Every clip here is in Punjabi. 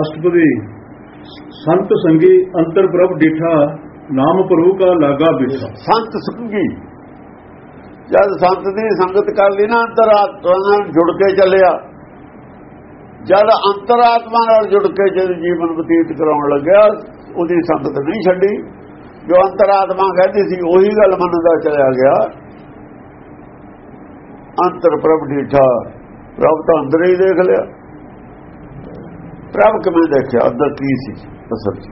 ਅਸ਼ਟਪਦੀ। ਸੰਤ ਸੰਗੀ ਅੰਤਰ ਪ੍ਰਭ ਡੀਠਾ ਨਾਮ ਪ੍ਰਭੂ ਕਾ ਲਾਗਾ ਬਿਠਾ। ਸੰਤ ਸੰਗੀ। ਜਦ ਸੰਤ ਦੀ ਸੰਗਤ ਕਰ ਲਈ ਨਾ, ਅੰਤਰਾਤਮਾ ਨਾਲ ਜੁੜ ਕੇ ਚੱਲਿਆ। ਜਦ ਅੰਤਰਾਤਮਾ ਨਾਲ ਜੁੜ ਕੇ ਜਦ ਜੀਵਨ ਬਤੀਤ ਕਰਾਉਣ ਲੱਗਿਆ, ਉਹਦੀ ਸੰਗਤ ਨਹੀਂ ਛੱਡੀ। ਜੋ ਅੰਤਰਾਤਮਾ ਕਹਿੰਦੀ ਸੀ, ਉਹੀ ਗੱਲ ਮੰਨਦਾ ਚਲਿਆ ਗਿਆ। ਅੰਤਰ ਪ੍ਰਭ ਡੀਠਾ। ਪ੍ਰਭ ਤਾਂ ਅੰਦਰ ਹੀ ਦੇਖ ਲਿਆ। ਪ੍ਰਭ ਕਿਵੇਂ ਦੇਖਿਆ? ਅੰਦਰ ਕੀ ਸੀ? ਅਸਲ ਚ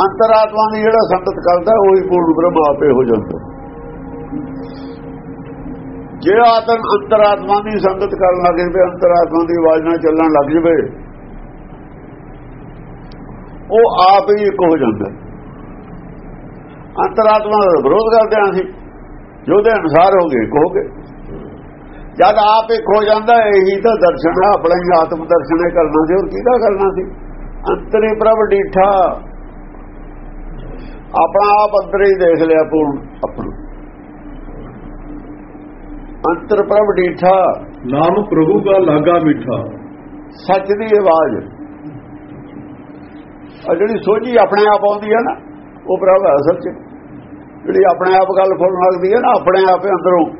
ਅੰਤਰਾਤਮਾ ਦੀ ਜਿਹੜਾ ਸੰਗਤ ਕਰਦਾ, ਉਹੀ ਪੂਰਨ ਬ੍ਰਹਮ ਆਪੇ ਹੋ ਜਾਂਦਾ। ਜੇ ਆਤਮ ਅੰਤਰਾਤਮਾ ਦੀ ਸੰਗਤ ਕਰਨ ਲੱਗ ਜਵੇ, ਅੰਤਰਾਤਮਾ ਦੀ ਆਵਾਜ਼ ਨਾਲ ਚੱਲਣ ਲੱਗ ਜਵੇ, ਉਹ ਆਪ ਹੀ ਇੱਕ ਹੋ ਜਾਂਦਾ। ਅੰਤਰਾਤਮਾ ਦਾ ਵਿਰੋਧ ਕਰਦੇ ਆਂ ਅਸੀਂ। ਜਿਹਦੇ ਅਨੁਸਾਰ ਹੋ ਗਏ ਕਹੋਗੇ ਜਦ ਆਪ ਇੱਕ ਹੋ ਜਾਂਦਾ ਇਹੀ ਤਾਂ ਦਰਸ਼ਨ ਹੈ ਆਪਣਾ ਹੀ ਆਤਮ ਦਰਸ਼ਨ ਹੀ ਕਰਨਾ ਸੀ ਹੋਰ ਕਿਹਦਾ ਕਰਨਾ ਸੀ? ਅੰਤਰੀ ਪ੍ਰਭ ਡੀਠਾ। ਆਪਣਾ ਆਪ ਅੰਦਰ ਹੀ ਦੇਖ ਲਿਆ ਪੂਰਨ ਆਪਣਾ। ਅੰਤਰ ਪ੍ਰਭ ਡੀਠਾ। ਨਾਮ ਪ੍ਰਭੂ ਕਾ ਲਾਗਾ ਬਿਠਾ ਸੱਚ ਦੀ ਆਵਾਜ਼। ਆ ਜਿਹੜੀ ਸੋਝੀ ਆਪਣੇ ਆਪ ਆਉਂਦੀ ਹੈ ਨਾ ਉਹ ਪ੍ਰਭ ਅਸਲ ਚ ਜਿਹੜੀ ਆਪਣੇ ਆਪ ਗੱਲ ਫੁੱਲਣ ਲੱਗਦੀ ਹੈ ਨਾ ਆਪਣੇ ਆਪ ਅੰਦਰੋਂ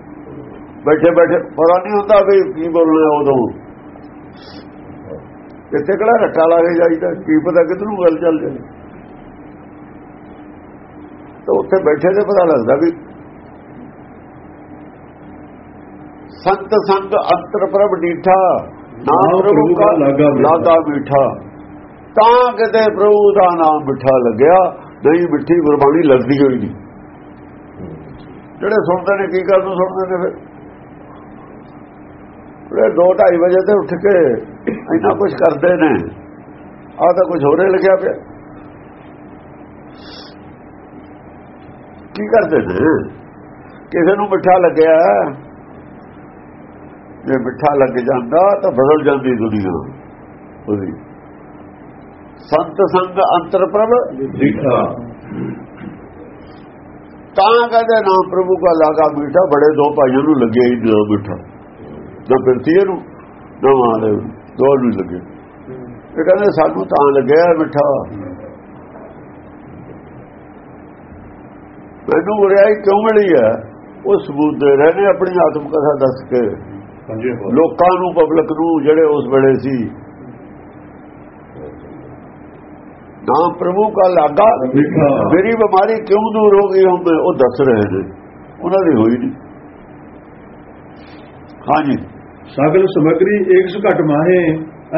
ਬੈਠੇ ਬੈਠੇ ਪਤਾ ਨਹੀਂ ਹੁੰਦਾ ਵੀ ਕੀ ਬੋਲਣਾ ਉਦੋਂ। ਕਿੱਥੇ ਕਿਹੜਾ ਰੱਟਾ ਲਾ ਕੇ ਜਾਈਦਾ ਕੀ ਪਤਾ ਕਿਧਰੋਂ ਗੱਲ ਚੱਲ ਜਾਏ। ਤਾਂ ਉੱਥੇ ਬੈਠੇ ਤੇ ਪਤਾ ਲੱਗਦਾ ਵੀ ਸੰਤ ਸੰਗ ਅੰਤਰ ਪ੍ਰਭ ਡੀਠਾ ਨਾਮ ਪ੍ਰਭੂ ਕਾ ਲਾਗਾ ਮੀਠਾ। ਤਾਂ ਕਿਤੇ ਪ੍ਰਭੂ ਦਾ ਨਾਮ ਮਿੱਠਾ ਲੱਗਿਆ ਨਹੀਂ ਮਿੱਠੀ ਗੁਰਬਾਣੀ ਲੱਗਦੀ ਹੋਈ ਨਹੀਂ ਜਿਹੜੇ ਸੁਣਦੇ ਨੇ ਕੀ ਕਰਨ ਨੂੰ ਸੁਣਦੇ ਨੇ ਫਿਰ? ਜਿਹੜੇ 2:30 ਵਜੇ ਤੇ ਉੱਠ ਕੇ ਇੰਨਾ ਕੁਝ ਕਰਦੇ ਨੇ। ਆਹ ਤਾਂ ਕੁਝ ਹੋਰੇ ਲੱਗਿਆ ਪਿਆ। ਕੀ ਕਰਦੇ ਨੇ? ਕਿਸੇ ਨੂੰ ਮਿੱਠਾ ਲੱਗਿਆ। ਜੇ ਮਿੱਠਾ ਲੱਗ ਜਾਂਦਾ ਤਾਂ ਬਦਲ ਜਾਂਦੀ ਦੁਨੀਆ ਉਹਦੀ। ਸੰਤ ਸੰਗ ਅੰਤਰ ਪ੍ਰਭ ਡੀਠਾ ਤਾਂ ਕਹਿੰਦੇ ਨਾਮ ਪ੍ਰਭੂ ਕਾ ਲਾਗਾ ਮੀਠਾ, ਬੜੇ ਦੋ ਭਾਈਆਂ ਨੂੰ ਲੱਗਿਆ ਹੀ ਨਾ ਮਿੱਠਾ। ਨਾ ਫਿਰਤੀਏ ਨੂੰ ਨਾ ਮਾਰੇ ਦੋ ਨੂੰ ਲੱਗੇ। ਇਹ ਕਹਿੰਦੇ ਸਾਨੂੰ ਤਾਂ ਲੱਗਿਆ ਮਿੱਠਾ। ਮੈਨੂੰ ਗੁਰਿਆਈ ਕਿਉਂ ਮਿਲੀ ਹੈ? ਉਹ ਸਬੂਤ ਦੇ ਰਹੇ ਨੇ ਆਪਣੀ ਆਤਮ ਕਥਾ ਦੱਸ ਕੇ। ਲੋਕਾਂ ਨੂੰ ਪਬਲਿਕ ਨੂੰ ਜਿਹੜੇ ਉਸ ਵੇਲੇ ਸੀ। ਨਾਮ ਪ੍ਰਭੂ ਕਾ ਲਾਗਾ ਮੇਰੀ ਬਿਮਾਰੀ ਕਿਉਂ ਦੂਰ ਹੋ ਗਈ ਹੁਣ ਉਹ ਦੱਸ ਰਹੇ ਨੇ। ਉਹਨਾਂ ਦੀ ਹੋਈ ਨਹੀਂ। ਹਾਂਜੀ। ਸਗਲ ਸਮਗਰੀ ਏਕ ਸੁ ਘਟ ਮਾਹੇ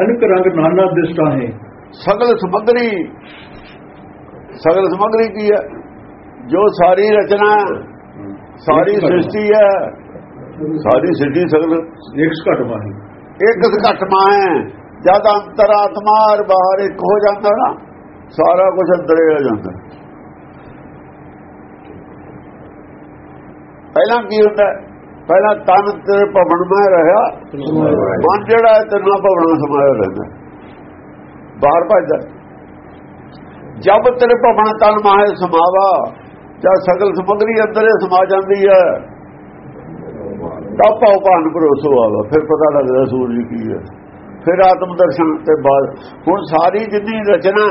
ਅਨਕ ਰੰਗ ਨਾਨਾ ਦਿਸਤਾ ਹੈ ਸਗਲ ਸਮਗਰੀ ਸਗਲ ਸਮਗਰੀ ਕੀ ਹੈ? ਜੋ ਸਾਰੀ ਰਚਨਾ ਸਾਰੀ ਸ੍ਰਿਸ਼ਟੀ ਹੈ ਸਾਰੀ ਸ੍ਰਿਸ਼ਟੀ ਸਗਲ ਏਕ ਸੁ ਘਟ ਮਾਹੇ। ਇੱਕ ਘਟਮਾ ਹੈ ਜਦ ਅੰਤਰਾਤਮਾ ਬਾਹਰ ਇੱਕ ਹੋ ਜਾਂਦਾ ਨਾ ਸਾਰਾ ਕੁਝ ਅੰਦਰੇ ਆ ਜਾਂਦਾ। ਪਹਿਲਾਂ ਕੀ ਹੁੰਦਾ? ਪਹਿਲਾਂ ਤਨ ਤੇ ਭਵਨ ਮੈਂ ਰਹਾ ਮਨ ਜਿਹੜਾ ਹੈ ਤਿੰਨਾਂ ਭਵਨਾਂ ਸਮਾਇਆ ਰਹਿੰਦਾ। ਬਾਹਰ ਭਜਦਾ ਜਦ ਤੇਰੇ ਭਵਨ ਤਨ ਮਾਹੇ ਸਮਾਵਾ ਜਦ ਸਗਲ ਸਮਗਰੀ ਅੰਦਰੇ ਸਮਾ ਜਾਂਦੀ ਹੈ, ਤਾਂ ਪਾਉ ਭਾਨ ਭਰੋਸੋ ਆਵਾ। ਫਿਰ ਪਤਾ ਲੱਗਦਾ ਸੂਰਜ ਕੀ ਹੈ। ਫਿਰ ਆਤਮ ਦਰਸ਼ਨ ਤੇ ਬਾਅਦ। ਹੁਣ ਸਾਰੀ ਜਿੰਨੀ ਰਚਨਾ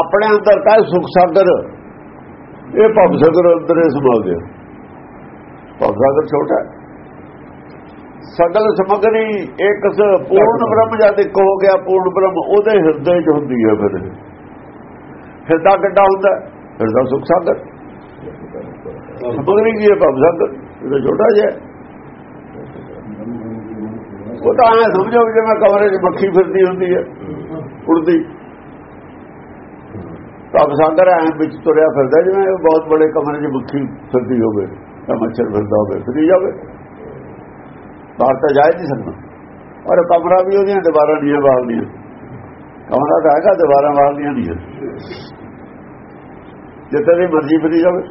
ਆਪਣੇ ਅੰਦਰ ਤਾਂ ਸੁਖ ਸਾਗਰ? ਇਹ ਭਵ ਸਾਗਰ ਅੰਦਰੇ ਸਮਾ ਗਿਆ। ਭਵ ਸਾਗਰ ਛੋਟਾ। ਸਗਲ ਸਮਗਰੀ ਇੱਕ ਪੂਰਨ ਬ੍ਰਹਮ ਜਦ ਇੱਕ ਹੋ ਗਿਆ ਪੂਰਨ ਬ੍ਰਹਮ ਉਹਦੇ ਹਿਰਦੇ 'ਚ ਹੁੰਦੀ ਹੈ ਫਿਰ ਹਿਰਦਾ ਕਿੱਡਾ ਹੁੰਦਾ? ਹਿਰਦਾ ਸੁਖ ਸਾਗਰ ਸਮਗਰੀ ਕੀ ਹੈ ਭਵ ਸਾਗਰ ਇਹ ਛੋਟਾ ਜਿਹਾ। ਉਹ ਤਾਂ ਐ ਸਮਝੋ ਜਿਵੇਂ ਕਮਰੇ 'ਚ ਮੱਖੀ ਫਿਰਦੀ ਹੁੰਦੀ ਹੈ ਉੜਦੀ ਭਵ ਸਾਗਰ ਐ ਵਿੱਚ ਤੁਰਿਆ ਫਿਰਦਾ ਜਿਵੇਂ ਬਹੁਤ ਬੜੇ ਕਮਰੇ 'ਚ ਮੱਖੀ ਫਿਰਦੀ ਹੋਵੇ ਤਾਂ ਮੱਛਰ ਫਿਰਦਾ ਹੋਵੇ ਫਿਰੀ ਜਾਵੇ। ਬਾਹਰ ਤਾਂ ਜਾ ਨਹੀਂ ਸਕਦਾ। ਔਰ ਕਮਰਾ ਵੀ ਉਹਦੀਆਂ ਦੀਵਾਰਾਂ ਨਹੀਂ ਬਾਲਦੀਆਂ। ਕਮਰਾ ਤਾਂ ਹੈਗਾ, ਦੀਵਾਰਾਂ ਵਾਲਦੀਆਂ ਨਹੀਂ ਜਿੱਥੇ ਦੀ ਮਰਜ਼ੀ ਫਿਰੀ ਜਾਵੇ।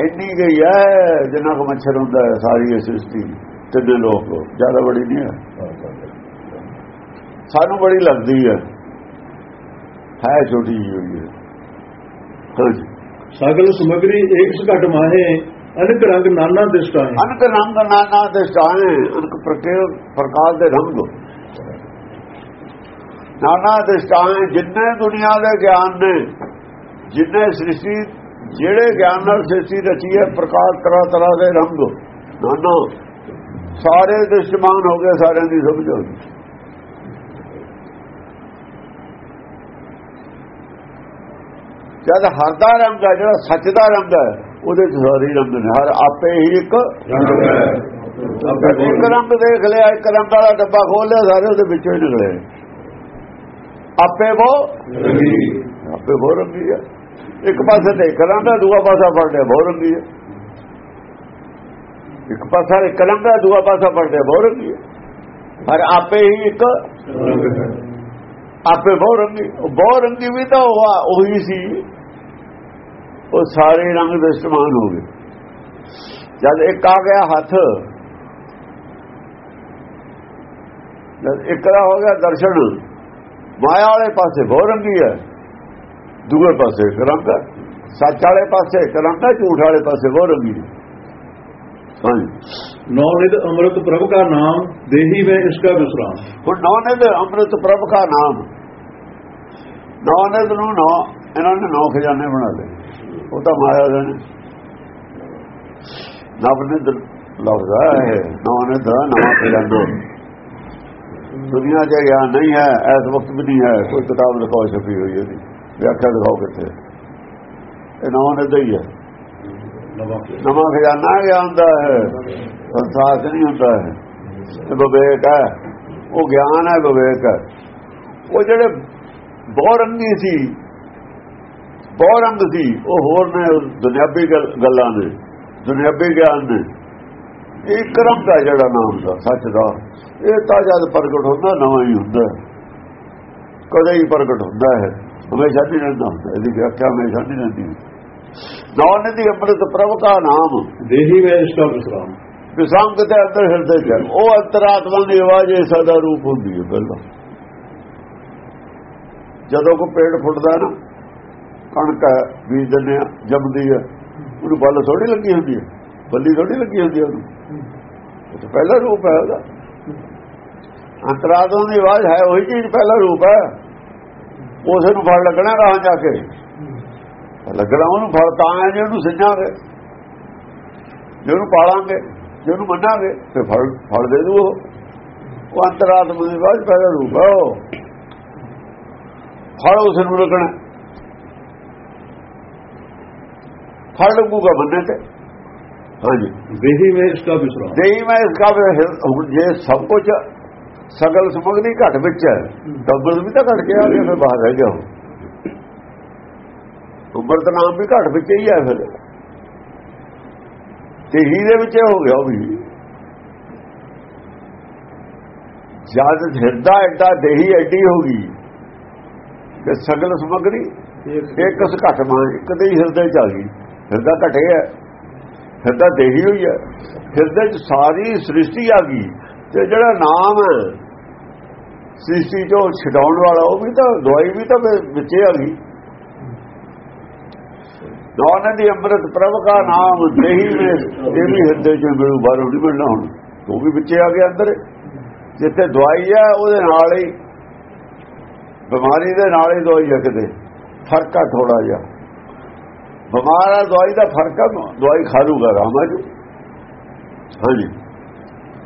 ਇੰਨੀ ਗਈ ਹੈ, ਜਿੰਨਾ ਕੁ ਮੱਛਰ ਹੁੰਦਾ ਹੈ ਸਾਰੀ ਇਹ ਸ੍ਰਿਸ਼ਟੀ। ਤਿੰਨੇ ਲੋਕ, ਜ਼ਿਆਦਾ ਬੜੀ ਨਹੀਂ ਹੈ। ਸਾਨੂੰ ਬੜੀ ਲੱਗਦੀ ਹੈ। ਹੈ ਛੋਟੀ ਜਿਹੀ ਹੋਈ ਹੈ। ਸਗਲ ਸਮਗਰੀ ਏਕ ਸੁ ਘਟ ਮਾਹੇ? ਅਨਕ ਰੰਗ ਨਾਨਾ ਦਿਸ਼ਟਾ ਹੈ ਅਨਕ ਰੰਗ ਨਾਨਾ ਦੇ ਸਟਾਏ ਅਨਕ ਪ੍ਰਕਾਰ ਪ੍ਰਕਾਰ ਦੇ ਰੰਗ। ਨਾਨਾ ਦੇ ਸਟਾਏ ਜਿੰਨੇ ਦੁਨੀਆ ਦੇ ਗਿਆਨ ਨੇ ਜਿੰਨੇ ਸ੍ਰਿਸ਼ਟੀ ਜਿਹੜੇ ਗਿਆਨ ਨਾਲ ਸ੍ਰਿਸ਼ਟੀ ਰਚੀ ਹੈ ਪ੍ਰਕਾਰ ਤਰ੍ਹਾਂ ਤਰ੍ਹਾਂ ਦੇ ਰੰਗ। ਨਾਨਾ ਸਾਰੇ ਦ੍ਰਿਸ਼ਟਮਾਨ ਹੋ ਗਏ ਸਾਰਿਆਂ ਦੀ ਸਮਝ ਹੋ ਗਈ। ਜਦ ਹਰ ਦਾ ਰੰਗ ਹੈ ਜਿਹੜਾ ਸੱਚ ਦਾ ਰੰਗ ਹੈ ਉਹਦੇ ਚ ਸਾਰੇ ਰੰਗ ਨੇ। ਹਰ ਆਪੇ ਹੀ ਇੱਕ ਇੱਕ ਰੰਗ ਦੇਖ ਲਿਆ ਇੱਕ ਰੰਗ ਵਾਲਾ ਡੱਬਾ ਖੋਲ ਲਿਆ ਸਾਰੇ ਉਹਦੇ ਵਿੱਚੋਂ ਹੀ ਨਿਕਲੇ। ਆਪੇ ਉਹ ਆਪੇ ਬਹੁਤ ਰੰਗੀ ਹੈ। ਇੱਕ ਪਾਸੇ ਤੇ ਇੱਕ ਰੰਗ ਹੈ ਦੂਆ ਪਾਸਾ ਫੜ ਲਿਆ ਬਹੁਤ ਰੰਗੀ ਹੈ। ਇੱਕ ਪਾਸਾ ਇੱਕ ਰੰਗ ਹੈ ਦੂਆ ਪਾਸਾ ਫੜ ਲਿਆ ਬਹੁਤ ਰੰਗੀ ਹੈ। ਪਰ ਆਪੇ ਹੀ ਇੱਕ ਆਪੇ ਬਹੁ ਰੰਗੀ ਬਹੁ ਰੰਗੀ ਵੀ ਤਾਂ ਉਹ ਉਹੀ ਸੀ। ਉਹ ਸਾਰੇ ਰੰਗ ਦੇ ਸਮਾਨ ਹੋ ਗਏ। ਜਦ ਇੱਕ ਆ ਗਿਆ ਹੱਥ ਜਦ ਇੱਕ ਦਾ ਹੋ ਗਿਆ ਦਰਸ਼ਨ ਮਾਇਆ ਵਾਲੇ ਪਾਸੇ ਬਹੁ ਰੰਗੀ ਹੈ ਦੂਏ ਪਾਸੇ ਕਰਮ ਦਾ ਸੱਚ ਵਾਲੇ ਪਾਸੇ ਕਰਮ ਦਾ ਝੂਠ ਵਾਲੇ ਪਾਸੇ ਬਹੁ ਰੰਗੀ ਹੈ। ਨੌ ਨਿਦ ਅੰਮ੍ਰਿਤ ਪ੍ਰਭ ਦਾ ਨਾਮ ਦੇਹੀ ਵੇ ਇਸ ਦਾ ਵਿਸਰਾਮ। ਹੁਣ ਨੌ ਨਿਦ ਅੰਮ੍ਰਿਤ ਪ੍ਰਭ ਦਾ ਨਾਮ। ਨੌਨਿਦ ਨੂੰ ਨੌ, ਇਹਨਾਂ ਨੇ ਨੌ ਖਜ਼ਾਨੇ ਬਣਾ ਲਏ। ਉਹ ਤਾਂ ਮਾਇਆ ਦੇ ਨੇ ਨਵਨਿਦ ਲਫ਼ਜ਼ ਹੈ ਨੌਨਿਦ ਨਵਾਂ ਖਜ਼ਾਨਾ। ਦੁਨੀਆ 'ਚ ਗਿਆਨ ਨਹੀਂ ਹੈ, ਇਸ ਵਕਤ ਵੀ ਨਹੀਂ ਹੈ, ਕੋਈ ਕਿਤਾਬ ਲਿਖਾਓ ਛਪੀ ਹੋਈ ਇਹਦੀ। ਵਿਆਖਿਆ ਦਿਖਾਓ ਕਿੱਥੇ? ਇਹ ਨੌਨਿਦ ਹੀ ਹੈ। ਨਵਾਂ ਖਜ਼ਾਨਾ ਗਿਆਨ ਦਾ ਹੈ ਸੰਸਾਰ 'ਚ ਨਹੀਂ ਹੁੰਦਾ ਹੈ ਵਿਵੇਕ ਹੈ। ਉਹ ਗਿਆਨ ਹੈ ਵਿਵੇਕ। ਹੈ ਉਹ ਜਿਹੜੇ ਬਹੁ ਰੰਗੀ ਸੀ। ਬਹੁ ਰੰਗ ਸੀ। ਉਹ ਹੋਰ ਨੇ ਦੁਨਿਆਵੀ ਗੱਲਾਂ ਨੇ। ਦੁਨਿਆਵੀ ਗਿਆਨ ਨੇ। ਇੱਕ ਰੰਗ ਦਾ ਜਿਹੜਾ ਨਾਮ ਦਾ ਸੱਚ ਦਾ। ਇਹ ਤਾਂ ਜਦ ਪ੍ਰਗਟ ਹੁੰਦਾ ਨਵਾਂ ਹੀ ਹੁੰਦਾ। ਕਦੇ ਹੀ ਪ੍ਰਗਟ ਹੁੰਦਾ ਹੈ ਹਮੇਸ਼ਾ ਨਹੀਂ ਰਹਿੰਦਾ ਹੁੰਦਾ। ਇਹਦੀ ਵਿਆਖਿਆ ਹਮੇਸ਼ਾ ਨਹੀਂ ਰਹਿੰਦੀ। ਨਾਮ ਦੀ ਅੰਮ੍ਰਿਤ ਪ੍ਰਭ ਦਾ ਨਾਮ। ਦੇਹੀ ਵਿੱਚ ਸਭ ਵਿਸਰਾਮ। ਵਿਸਰਾਮ ਅੰਦਰ ਹਿਰਦੇ ਚ ਉਹ ਅੰਤਰਾਤਮਾ ਦੀ ਆਵਾਜ਼ ਇਹ ਸਦਾ ਰੂਪ ਹੁੰਦੀ ਹੈ ਪਹਿਲਾਂ। ਜਦੋਂ ਕੋ ਪੇੜ ਫੁੱਟਦਾ ਨਾ ਕਣਕ ਹੈ, ਬੀਜ ਦਿੰਦੇ ਆ ਜੰਮਦੀ ਹੈ ਉਹਨੂੰ ਬੱਲ ਥੋੜੀ ਲੱਗੀ ਹੁੰਦੀ ਹੈ ਬੱਲੀ ਥੋੜੀ ਲੱਗੀ ਹੁੰਦੀ ਹੈ ਉਹਨੂੰ। ਉਹ ਪਹਿਲਾ ਰੂਪ ਹੈ ਉਹਦਾ। ਅੰਤਰਾਤਮਾ ਦੀ ਆਵਾਜ਼ ਹੈ ਉਹੀ ਚੀਜ਼ ਪਹਿਲਾ ਰੂਪ ਹੈ। ਉਸੇ ਨੂੰ ਫੜ ਲੱਗਣਾ ਰਾਹ ਜਾ ਕੇ। ਲੱਗਣਾ ਉਹਨੂੰ ਫੜ ਤਾਂ ਹੈ ਜੇ ਉਹਨੂੰ ਸਿੱਝਾਂਗੇ ਜੇ ਉਹਨੂੰ ਪਾਲਾਂਗੇ ਜੇ ਉਹਨੂੰ ਮੰਨਾਂਗੇ ਤੇ ਫਲ ਫਲ ਦੇ ਦੂ ਉਹ। ਉਹ ਅੰਤਰਾਤਮਾ ਦੀ ਆਵਾਜ਼ ਪਹਿਲਾ ਰੂਪ ਹੈ ਉਹ। ਫੜ ਉਸ ਨੂੰ ਲੱਗਣਾ ਫਲ ਲੱਗੂਗਾ ਬੰਦੇ ਤੇ। ਹਾਂਜੀ। ਦੇਹੀ ਮੈਂ ਇਸ ਦਾ ਵਿਸਰਾਮ ਦੇਹੀ ਮੈਂ ਇਸ ਦਾ ਜੇ ਸਭ ਕੁਝ ਸਗਲ ਸਮਗਰੀ ਘਟ ਵਿੱਚ ਹੈ ਡਬਲ ਵੀ ਤਾਂ ਘਟ ਗਿਆ ਫਿਰ ਬਾਹਰ ਰਹਿ ਗਿਆ ਉਮਰ ਦਾ ਨਾਮ ਵੀ ਘਟ ਵਿੱਚ ਹੀ ਹੈ ਫਿਰ। ਤੇ ਹੀ ਦੇ ਵਿੱਚ ਹੋ ਗਿਆ ਉਹ ਵੀ। ਜਦ ਹਿਰਦਾ ਐਡਾ ਦੇਹੀ ਐਡੀ ਹੋ ਗਈ ਕਿ ਸਗਲ ਸਮਗਰੀ ਇੱਕ ਉਸ ਘਟ ਮਾਂ? ਇੱਕ ਦੇ ਹੀ ਹਿਰਦੇ ਚ ਆ ਗਈ। ਹਿਰਦਾ ਘਟੇ ਹੈ ਹਿਰਦਾ ਦੇਹੀ ਹੋਈ ਹੈ ਹਿਰਦੇ ਚ ਸਾਰੀ ਸ੍ਰਿਸ਼ਟੀ ਆ ਗਈ। ਤੇ ਜਿਹੜਾ ਨਾਮ ਹੈ ਸ੍ਰਿਸ਼ਟੀ ਚੋਂ ਛਡਾਉਣ ਵਾਲਾ ਉਹ ਵੀ ਤਾਂ ਦਵਾਈ ਵੀ ਤਾਂ ਵਿੱਚ- ਵਿੱਚੇ ਆ ਗਈ। ਦੋਨਾਂ ਦੀ ਅੰਮ੍ਰਿਤ ਪ੍ਰਭ ਦਾ ਨਾਮ ਦੇਹੀ ਵਿੱਚ ਇਹ ਵੀ ਹਿਰਦੇ ਚ ਮਿਲੂ ਬਾਹਰੋਂ ਨਹੀਂ ਮਿਲਣਾ ਹੁਣ। ਉਹ ਵੀ ਵਿੱਚੇ ਆ ਗਿਆ ਅੰਦਰ। ਜਿੱਥੇ ਦਵਾਈ ਹੈ ਉਹਦੇ ਨਾਲ ਹੀ ਬਿਮਾਰੀ ਦੇ ਨਾਲ ਹੀ ਦਵਾਈ ਲੱਗਦੇ ਫ਼ਰਕ ਆ ਥੋੜਾ ਜਿਹਾ। ਬਿਮਾਰ ਆ ਦਵਾਈ ਦਾ ਫ਼ਰਕ ਆ ਦਵਾਈ ਖਾ ਲੂਗਾ ਰਾਮਾ ਜੀ। ਹਾਂਜੀ।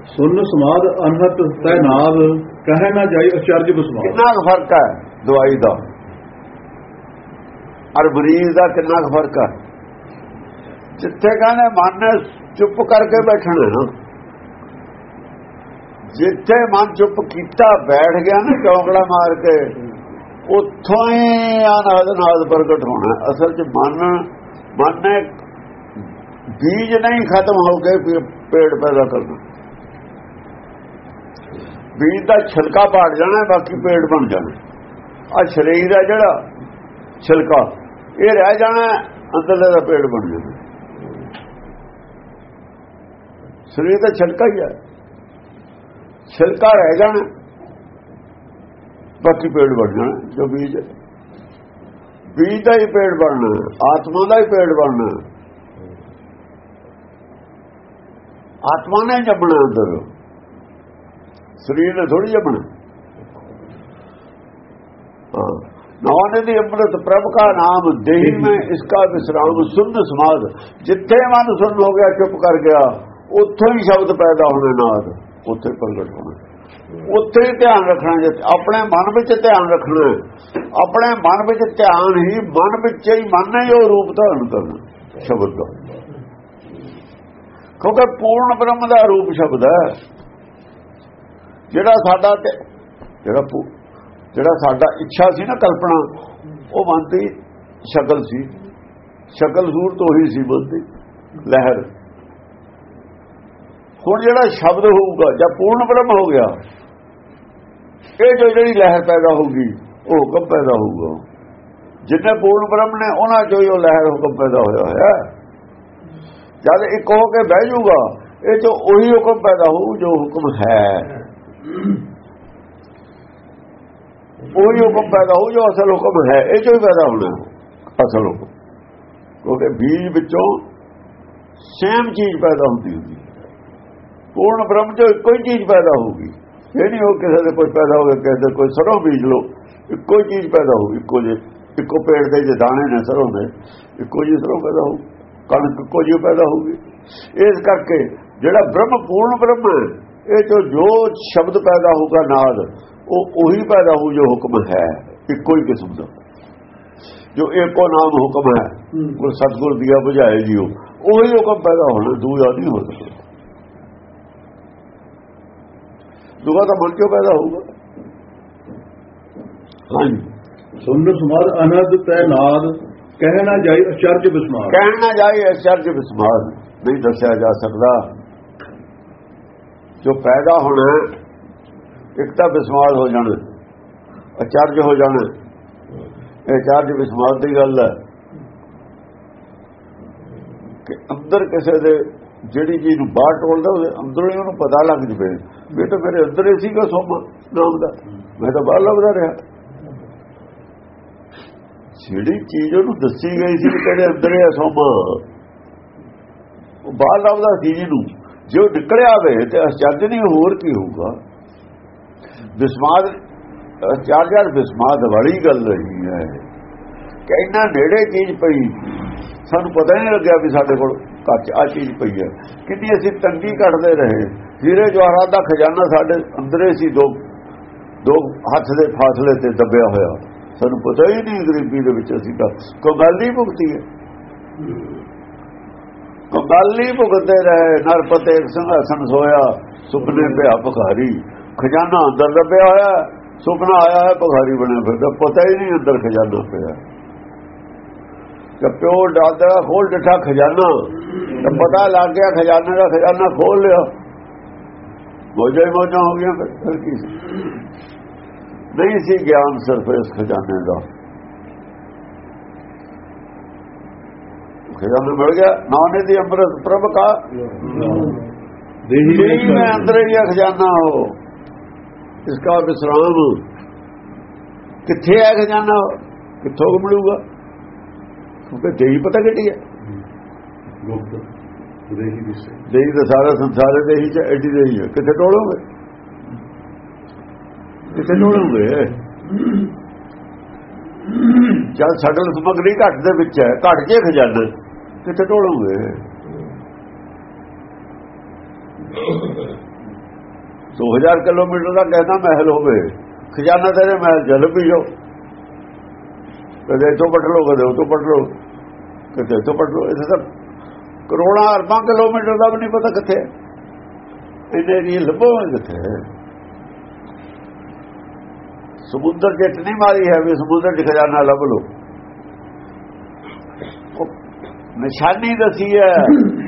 ਸੁਨ ਸਮਾਦ ਅਨਹਤ ਤੈ ਨਾਦ ਕਹੇ ਨਾ ਜਾਈ ਅਚਰਜ ਬਸਮਾ ਕਿੰਨਾ ਫ਼ਰਕ ਆ ਦਵਾਈ ਦਾ? ਔਰ ਮਰੀਜ਼ ਦਾ ਕਿੰਨਾ ਕੁ ਫ਼ਰਕ ਆ? ਜਿੱਥੇ ਕਹਿੰਦੇ ਮਨ ਚੁੱਪ ਕਰਕੇ ਬੈਠਣਾ ਜਿੱਥੇ ਮਨ ਚੁੱਪ ਕੀਤਾ, ਬੈਠ ਗਿਆ ਨਾ ਚੌਂਕੜਾ ਮਾਰ ਕੇ, ਉੱਥੋਂ ਹੀ ਅਨਾਦ ਨਾਦ ਪ੍ਰਗਟ ਹੋਣਾ। ਅਸਲ 'ਚ ਮਨ ਮਨ ਨੇ ਬੀਜ ਨਹੀਂ ਖਤਮ ਹੋ ਕੇ ਪੇੜ ਪੈਦਾ ਕਰਨਾ। ਬੀਜ ਦਾ ਛਿਲਕਾ ਪਾੜ ਜਾਣਾ, ਬਾਕੀ ਪੇੜ ਬਣ ਜਾਣਾ। ਆ ਸਰੀਰ ਹੈ ਜਿਹੜਾ, ਛਿਲਕਾ। ਇਹ ਰਹਿ ਜਾਣਾ, ਅੰਦਰਲੇ ਦਾ ਪੇੜ ਬਣ ਜਾਣਾ। ਸਰੀਰ ਦਾ ਛਿਲਕਾ ਹੀ ਹੈ ਛਿਲਕਾ ਰਹਿ ਜਾਣਾ, ਬਾਕੀ ਪੇੜ ਬਣ ਜਾਣਾ, ਜੋ ਬੀਜ ਬੀਜ ਦਾ ਹੀ ਪੇੜ ਬਣਨਾ, ਆਤਮਾ ਦਾ ਹੀ ਪੇੜ ਬਣਨਾ। ਆਤਮਾ ਨੇ ਜੰਮਣਾ ਅੰਦਰ। ਸਰੀਰ ਨੇ ਥੋੜੀ ਜੰਮਣਾ। ਹਾਂ ਨਵਾਨੇ ਦੀ ਅੰਮ੍ਰਿਤ, ਪ੍ਰਭ ਕਾ ਨਾਮ, ਦੇਹੀ ਮੈਂ ਇਸਕਾ ਵਿਸਰਾਮ ਸੁਧ ਸਮਾਦ ਜਿੱਥੇ ਮਨ ਸੁਣ ਹੋ ਗਿਆ, ਚੁੱਪ ਕਰ ਗਿਆ, ਉੱਥੋਂ ਹੀ ਸ਼ਬਦ ਪੈਦਾ ਹੋਣੇ ਨਾਲ ਉੱਥੇ ਪ੍ਰਗਟ ਹੋਣਾ। ਉੱਥੇ ਹੀ ਧਿਆਨ ਰੱਖਣਾ ਜੇ, ਆਪਣੇ ਮਨ ਵਿੱਚ ਧਿਆਨ ਰੱਖਣਾ। ਆਪਣੇ ਮਨ ਵਿੱਚ ਧਿਆਨ ਹੀ, ਮਨ ਵਿੱਚ ਹੀ ਮਨ ਹੀ ਉਹ ਰੂਪ ਧਾਰਨ ਕਰਨਾ, ਸ਼ਬਦ ਦਾ। ਕਿਉਂਕਿ ਪੂਰਨ ਬ੍ਰਹਮ ਦਾ ਰੂਪ ਸ਼ਬਦ ਹੈ। ਜਿਹੜਾ ਸਾਡਾ ਜਿਹੜਾ ਜਿਹੜਾ ਸਾਡਾ ਇੱਛਾ ਸੀ ਨਾ ਕਲਪਨਾ, ਉਹ ਮੰਨਤੀ ਸ਼ਕਲ ਸੀ। ਸ਼ਕਲ ਸੂਰਤ ਉਹੀ ਸੀ ਬੰਦੀ ਲਹਿਰ। ਹੁਣ ਜਿਹੜਾ ਸ਼ਬਦ ਹੋਊਗਾ, ਜਾਂ ਪੂਰਨ ਬ੍ਰਹਮ ਹੋ ਗਿਆ, ਇਹ ਜੋ ਜਿਹੜੀ ਲਹਿਰ ਪੈਦਾ ਹੋਊਗੀ, ਉਹ ਹੁਕਮ ਪੈਦਾ ਹੋਊਗਾ। ਜਿੰਨੇ ਪੂਰਨ ਬ੍ਰਹਮ ਨੇ, ਉਹਨਾਂ ਚੋਂ ਹੀ ਉਹ ਲਹਿਰ ਹੁਕਮ ਪੈਦਾ ਹੋਇਆ ਹੈ ਜਦ ਇੱਕ ਹੋ ਕੇ ਬਹਿ ਜਾਊਗਾ, ਇਹ ਜੋ ਉਹੀ ਹੁਕਮ ਪੈਦਾ ਹੋਊ, ਜੋ ਹੁਕਮ ਹੈ। ਉਹੀ ਹੁਕਮ ਪੈਦਾ ਹੋਊ, ਜੋ ਅਸਲ ਹੁਕਮ ਹੈ, ਇਹ ਜੋ ਹੀ ਪੈਦਾ ਹੋਣਾ ਅਸਲ ਹੁਕਮ। ਕਿਉਂਕਿ ਬੀਜ ਵਿੱਚੋਂ ਸੇਮ ਚੀਜ਼ ਪੈਦਾ ਹੁੰਦੀ ਹੁੰਦੀ ਪੂਰਨ ਬ੍ਰਹਮ ਜੋ ਇੱਕੋ ਹੀ ਚੀਜ਼ ਪੈਦਾ ਹੋਊਗੀ। ਇਹ ਨਹੀਂ ਹੋ ਕਿਸੇ ਦੇ ਕੋਈ ਪੈਦਾ ਹੋਵੇ ਕਿਸੇ ਕੋਈ ਸਰੋਂ ਬੀਜ ਲੋ ਇੱਕੋ ਹੀ ਚੀਜ਼ ਪੈਦਾ ਹੋਊਗੀ ਇੱਕੋ ਜੇ ਇੱਕੋ ਪੇੜ ਦੇ ਜੇ ਦਾਣੇ ਨੇ ਸਰੋਂ ਦੇ ਇੱਕੋ ਜਿਹੀ ਸਰੋਂ ਪੈਦਾ ਹੋਊ ਕਣਕ ਇੱਕੋ ਜਿਹੀ ਪੈਦਾ ਹੋਊਗੀ। ਇਸ ਕਰਕੇ ਜਿਹੜਾ ਬ੍ਰਹਮ ਪੂਰਨ ਬ੍ਰਹਮ ਇਹ ਜੋ ਜੋ ਸ਼ਬਦ ਪੈਦਾ ਹੋਊਗਾ ਨਾਲ ਉਹ ਉਹੀ ਪੈਦਾ ਹੋਊ ਜੋ ਹੁਕਮ ਹੈ ਇੱਕੋ ਹੀ ਕਿਸਮ ਦਾ। ਜੋ ਇੱਕੋ ਨਾਮ ਹੁਕਮ ਹੈ ਉਹ ਸਤਗੁਰ ਦਿਆ ਬੁਝਾਏ ਜਿਓ ਉਹੀ ਹੁਕਮ ਪੈਦਾ ਹੋਣਾ ਦੂਜਾ ਨਹੀਂ ਹੋ ਸਕਦਾ। ਦੂਆ ਤਾਂ ਮਨ ਪੈਦਾ ਹੋਊਗਾ? ਹਾਂਜੀ। ਸੁੰਦਰ ਸਮਾਦ ਅਨੰਦ ਤੈ ਨਾਦ ਕਹਿਣਾ ਜਾਈ ਅਚਰਜ ਬਿਸਮਾਰ। ਕਹਿਣਾ ਜਾਈ ਅਚਰਜ ਬਿਸਮਾਰ ਨਹੀਂ ਦੱਸਿਆ ਜਾ ਸਕਦਾ। ਜੋ ਪੈਦਾ ਹੋਣਾ ਇੱਕ ਤਾਂ ਬਿਸਮਾਰ ਹੋ ਜਾਣਾ ਅਚਰਜ ਹੋ ਜਾਣਾ। ਇਹ ਅਚਰਜ ਬਿਸਮਾਰ ਦੀ ਗੱਲ ਹੈ ਕਿ ਅੰਦਰ ਕਿਸੇ ਦੇ ਜਿਹੜੀ ਚੀਜ਼ ਨੂੰ ਬਾਹਰ ਟੋਲਦਾ ਉਹਦੇ ਅੰਦਰੋਂ ਹੀ ਉਹਨੂੰ ਪਤਾ ਲੱਗ ਜਵੇ। ਵੀ ਤਾਂ ਮੇਰੇ ਅੰਦਰ ਹੀ ਸੀਗਾ ਸੋਮਾ ਨਾਮ ਦਾ। ਮੈਂ ਤਾਂ ਬਾਹਰ ਲੱਭਦਾ ਰਿਹਾ। ਜਿਹੜੀ ਚੀਜ਼ ਉਹਨੂੰ ਦੱਸੀ ਗਈ ਸੀ ਕਿਹੜੇ ਅੰਦਰ ਹੀ ਸੋਮਾ, ਉਹ ਬਾਹਰ ਲੱਭਦਾ ਸੀ ਜਿਹਨੂੰ। ਜੇ ਉਹ ਨਿਕਲਿਆ ਵੇ ਤੇ ਅਚਰਜ ਹੋਰ ਕੀ ਹੋਊਗਾ। ਬਿਸਮਾਦ, ਚਾਰ ਚਾਰ ਬਿਸਮਾਦ ਵਾਲੀ ਗੱਲ ਰਹੀ ਹੈ। ਕਿ ਇੰਨਾ ਨੇੜੇ ਚੀਜ਼ ਪਈ। ਸਾਨੂੰ ਪਤਾ ਨਹੀਂ ਲੱਗਿਆ ਵੀ ਸਾਡੇ ਕੋਲ ਚ ਆ ਚੀਜ਼ ਪਈ ਹੈ। ਕਿੰਨੀ ਅਸੀਂ ਤੰਗੀ ਕੱਢਦੇ ਰਹੇ। ਜੀਰੇ ਜਵਾਹਰਾਤ ਦਾ ਖਜ਼ਾਨਾ ਸਾਡੇ ਅੰਦਰੇ ਸੀ, ਦੋ ਦੋ ਹੱਥ ਦੇ ਫਾਸਲੇ ਤੇ ਦੱਬਿਆ ਹੋਇਆ। ਸਾਨੂੰ ਪਤਾ ਹੀ ਨਹੀਂ ਗਰੀਬੀ ਦੇ ਵਿੱਚ ਅਸੀਂ ਤਾਂ ਕਮਾਲੀ ਭੁਗਤੀ ਹੈ। ਕਮਾਲੀ ਭੁਗਤਦੇ ਰਹੇ। ਨਰਪਤੇ ਸਿੰਘਾਸਨ ਸੋਇਆ, ਸੁਪਨੇ ਪਿਆ ਭਖਾਰੀ। ਖਜ਼ਾਨਾ ਅੰਦਰ ਦੱਬਿਆ ਹੋਇਆ, ਸੁਪਨਾ ਆਇਆ ਹੈ ਭਖਾਰੀ ਬਣਿਆ ਫਿਰਦਾ। ਪਤਾ ਹੀ ਨਹੀਂ ਅੰਦਰ ਖਜ਼ਾਨਾ ਪਿਆ। ਕਿ ਪਿਓ ਡਾਲਦਾ ਖੋਲ ਦਿੱਤਾ ਖਜ਼ਾਨਾ। ਤਾਂ ਪਤਾ ਲੱਗ ਗਿਆ ਖਜ਼ਾਨੇ ਦਾ ਖਜ਼ਾਨਾ ਖੋਲ ਲਿਆ। ਮੋਜੇ ਮੋਜਾ ਹੋ ਗਿਆ ਫਿਰ ਕੀ ਨਹੀਂ ਸੀ ਗਿਆਨ ਸਿਰਫ ਇਸ ਖਜ਼ਾਨੇ ਦਾ। ਖਜ਼ਾਨਾ ਮਿਲ ਗਿਆ ਨਾਨੇ ਦੀ ਅੰਮ੍ਰਿਤ ਪ੍ਰਭ ਕਾ। ਦੇਹੀ ਦੇਹੀ ਮੈਂ ਅੰਦਰ ਹੀ ਖਜ਼ਾਨਾ ਹੋ ਇਸ ਦਾ ਵਿਸਰਾਮ। ਕਿੱਥੇ ਹੈ ਖਜ਼ਾਨਾ ਕਿੱਥੋਂ ਮਿਲੂਗਾ? ਕਿਉਂਕਿ ਦੇਹੀ ਪਤਾ ਕਿੱਡੀ ਹੈ? ਗੁਪਤ ਦੇਹੀ ਦਿਸੇ ਦੇਹੀ ਦਾ ਸਾਰਾ ਸੰਸਾਰ ਦੇਹੀ ਚ ਐਡੀ ਦੇਹੀ ਹੈ। ਕਿੱਥੇ ਟੋਲੋਗੇ ਕਿੱਥੇ ਟੋਲੋਗੇ ਜਦ ਸਡਲ ਸਮਗਰੀ ਘੱਟ ਦੇ ਵਿੱਚ ਹੈ ਘੱਟ ਜੇ ਖਜ਼ਾਨਾ। ਕਿੱਥੇ ਟੋਲੋਗੇ ਸੌ ਹਜ਼ਾਰ ਕਿਲੋਮੀਟਰ ਦਾ ਕਹਿੰਦਾ ਮਹਿਲ ਹੋਵੇ। ਖਜ਼ਾਨਾ ਤੇਰੇ ਮਹਿਲ ਜਲ ਵੀ ਜੋ ਕਦੇ ਤੋਂ ਪਟ ਲੋ ਕਦੇ ਤੋਂ ਪਟ ਲੋ ਕਦੇ ਤੋਂ ਪਟ ਲੋ ਇਹ ਤਾਂ ਕਰੋੜਾਂ ਅਰਬਾਂ ਕਿਲੋਮੀਟਰ ਦਾ ਵੀ ਨਹੀਂ ਪਤਾ ਕਿੱਥੇ। ਇਹਨੇ ਨਹੀਂ ਲੱਭੋ ਕਿੱਥੇ। ਸਮੁੰਦਰ ਜਿੱਤ ਨਹੀਂ ਮਾਰੀ ਹੈ ਵੀ ਸਮੁੰਦਰ ਚ ਖਜ਼ਾਨਾ ਲੱਭ ਲੋ ਨਿਸ਼ਾਨੀ ਦਸੀ ਹੈ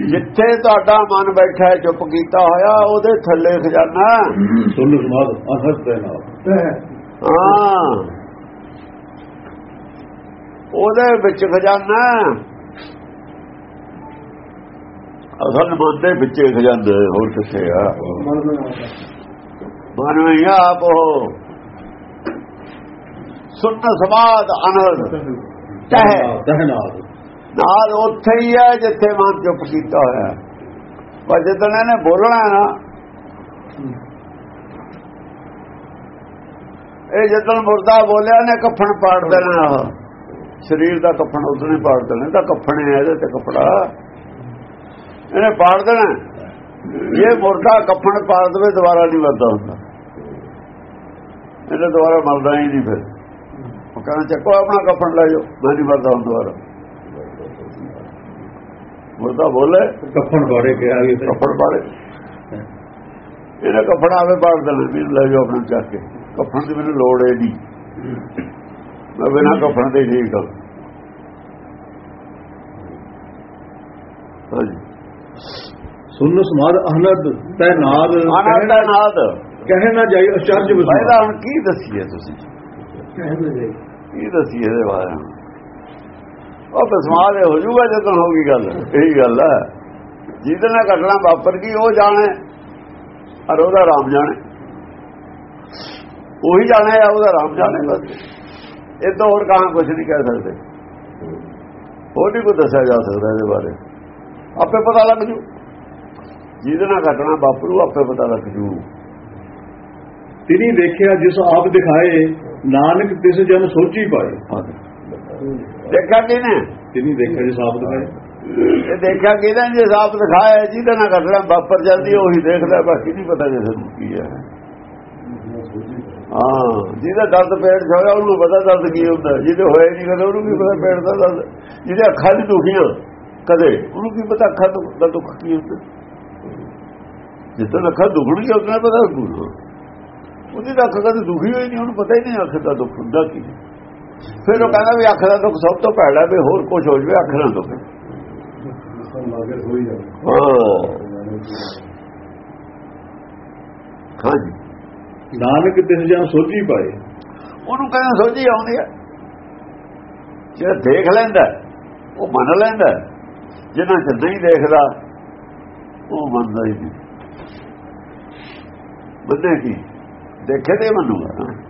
ਜਿੱਥੇ ਤੁਹਾਡਾ ਮਨ ਬੈਠਾ ਚੁੱਪ ਕੀਤਾ ਹੋਇਆ ਉਹਦੇ ਥੱਲੇ ਖਜ਼ਾਨਾ। ਸੁੰਦਰ ਸਮਾਦ ਅਨੰਦ ਤੈ ਨਾਦ ਹਾਂ। ਉਹਦੇ ਵਿੱਚ ਖਜ਼ਾਨਾ ਅਸਲ ਮਨ ਦੇ ਵਿੱਚ ਖਜ਼ਾਨਾ, ਹੋਰ ਕਿੱਥੇ ਆ? ਮਨ ਵਿੱਚ ਆਪ ਹੋ ਸੁਣ ਸਮਾਦ ਅਨੰਦ ਤਹਿ। ਤਹਿ ਨਾਲ ਉੱਥੇ ਹੀ ਹੈ ਜਿੱਥੇ ਮਨ ਚੁੱਪ ਕੀਤਾ ਹੋਇਆ। ਪਰ ਜਦੋਂ ਇਹਨੇ ਬੋਲਣਾ ਨਾ, ਇਹ ਜਦੋਂ ਮੁਰਦਾ ਬੋਲਿਆ ਨੇ ਕਫਨ ਪਾੜ ਦੇਣਾ ਸਰੀਰ ਦਾ ਕਫਨ ਉਸਨੇ ਪਾੜ ਦੇਣਾ ਤਾਂ ਕਫਨ ਹੈ ਇਹਦੇ ਤੇ ਕਪੜਾ। ਇਹਨੇ ਪਾੜ ਦੇਣਾ। ਇਹ ਮੁਰਦਾ ਕਫਨ ਪਾੜ ਦੇਵੇ ਦੁਬਾਰਾ ਨਹੀਂ ਮਰਦਾ ਹੁੰਦਾ। ਇਹਨੇ ਦੁਬਾਰਾ ਮਰਦਾ ਹੀ ਨਹੀਂ ਫਿਰ। ਉਹ ਕਹਿੰਦਾ ਚੱਕੋ ਆਪਣਾ ਕਫਨ ਲੈ ਜਾਓ ਮੈਂ ਨਹੀਂ ਮਰਦਾ ਹੁਣ ਦੁਬਾਰਾ। ਮੁਰਦਾ ਬੋਲੇ ਕਫਨ ਬਾਰੇ ਕਿਹਾ ਵੀ ਕਫਨ ਪਾੜੇ ਇਹਨੇ ਕਫਨ ਆਵੇ ਪਾੜ ਦੇਣਾ ਵੀ ਲੈ ਜਾਓ ਆਪਣਾ ਚੱਕ ਕੇ। ਕਫਨ ਦੀ ਮੈਨੂੰ ਲੋੜ ਹੈ ਨਹੀਂ। ਬਿਨਾਂ ਕਫਨ ਦੇ ਠੀਕ ਹਾਂ ਹਾਂਜੀ। ਸੁਨ ਸਮਾਦ ਅਹਨਦ ਤੈ ਨਾਦ। ਆਨੰਦ ਦਾ ਨਾਦ। ਕਹਿ ਨਾ ਜਾਈ ਅਚਰਜ ਭਾਈ ਵਸਾ ਦਾ ਹੁਣ ਕੀ ਦੱਸੀਏ ਤੁਸੀਂ? ਕੀ ਦੱਸੀਏ ਇਹਦੇ ਬਾਰੇ? ਉਹ ਬਸਮਾਦ ਹੋ ਜੂਗਾ ਜਦੋਂ ਹੋਗੀ ਗੱਲ। ਇਹੀ ਗੱਲ ਹੈ। ਜਿਹਦੇ ਨਾਲ ਘਟਨਾ ਵਾਪਰ ਗਈ ਉਹ ਜਾਣੇ। ਔਰ ਉਹਦਾ ਰਾਮ ਜਾਣੇ। ਉਹੀ ਜਾਣੇ ਆ ਉਹਦਾ ਰਾਮ ਜਾਣੇ ਬਸ। ਇਹ ਤਾਂ ਹੋਰ ਕਹਾਂ ਕੁਝ ਨਹੀਂ ਕਹਿ ਸਕਦੇ। ਹੋਰ ਨਹੀਂ ਕੋਈ ਦੱਸਿਆ ਜਾ ਸਕਦਾ ਇਹਦੇ ਬਾਰੇ। ਆਪੇ ਪਤਾ ਲੱਗ ਜੂ। ਜਿਹਦੇ ਨਾਲ ਘਟਨਾ ਵਾਪਰੂ ਆਪੇ ਪਤਾ ਲੱਗ ਜੂ। ਤਿਨੀ ਦੇਖਿਆ ਜਿਸ ਆਪ ਦਿਖਾਏ ਨਾਨਕ ਤਿਸ ਜਨ ਸੋਚੀ ਪਾਏ। ਦੇਖਿਆ ਕਿਨੇ ਤਿਨੀ ਦੇਖਿਆ ਜਿਸ ਆਪ ਦਿਖਾਏ। ਇਹ ਦੇਖਿਆ ਕਿਹਦਾ ਜੇ ਸਾਫ਼ ਦਿਖਾਇਆ ਜਿਹਦੇ ਨਾਲ ਘਟਨਾ ਵਾਪਰ ਜਾਂਦੀ ਉਹੀ ਦੇਖਦਾ ਬਾਕੀ ਨਹੀਂ ਪਤਾ ਕਿਸੇ ਨੂੰ ਕੀ ਹੈ। ਹਾਂ। ਜਿਹਦਾ ਦਰਦ ਪੇਟ ਚ ਹੋਇਆ ਉਹਨੂੰ ਪਤਾ ਦਰਦ ਕੀ ਹੁੰਦਾ। ਜਿਹਦੇ ਹੋਇਆ ਨਹੀਂ ਕਦੇ ਉਹਨੂੰ ਕੀ ਪਤਾ ਪੇਟ ਦਾ ਦਰਦ? ਜਿਹਦੇ ਅੱਖਾਂ ਦੀ ਦੁਖੀਆਂ ਕਦੇ ਉਹਨੂੰ ਕੀ ਪਤਾ ਅੱਖਾਂ ਦਾ ਦੁੱਖ ਕੀ ਹੁੰਦਾ? ਜਿੱਦਾਂ ਅੱਖਾਂ ਦੁਖਣਗੀਆਂ ਉतना ਪਤਾ ਲੱਗੂਗਾ ਉਹਦੀ ਤਾਂ ਅੱਖ ਕਦੇ ਦੁਖੀ ਹੋਈ ਨਹੀਂ ਉਹਨੂੰ ਪਤਾ ਹੀ ਨਹੀਂ ਅੱਖ ਦਾ ਦੁੱਖ ਹੁੰਦਾ ਕੀ। ਫਿਰ ਉਹ ਕਹਿੰਦਾ ਵੀ ਅੱਖ ਦਾ ਦੁੱਖ ਸਭ ਤੋਂ ਪਹਿਲਾ ਵੀ ਹੋਰ ਕੁਝ ਹੋ ਜਵੇ ਅੱਖ ਨਾ ਦੁੱਖ। ਹਾਂ। ਹਾਂਜੀ। ਨਾਨਕ ਤਿਸ ਜਨ ਸੋਝੀ ਪਾਏ। ਉਹਨੂੰ ਕਹਿੰਦਾ ਸੋਝੀ ਆਉਂਦੀ ਹੈ। ਜਿਹੜਾ ਦੇਖ ਲੈਂਦਾ, ਉਹ ਮੰਨ ਲੈਂਦਾ। ਜਿਹਨਾਂ ਚ ਨਹੀਂ ਦੇਖਦਾ, ਉਹ ਮੰਨਦਾ ਹੀ ਨਹੀਂ। ਬੰਦੇ ਕੀ? ਦੇਖੇ ਤੇ ਮੰਨੂਗਾ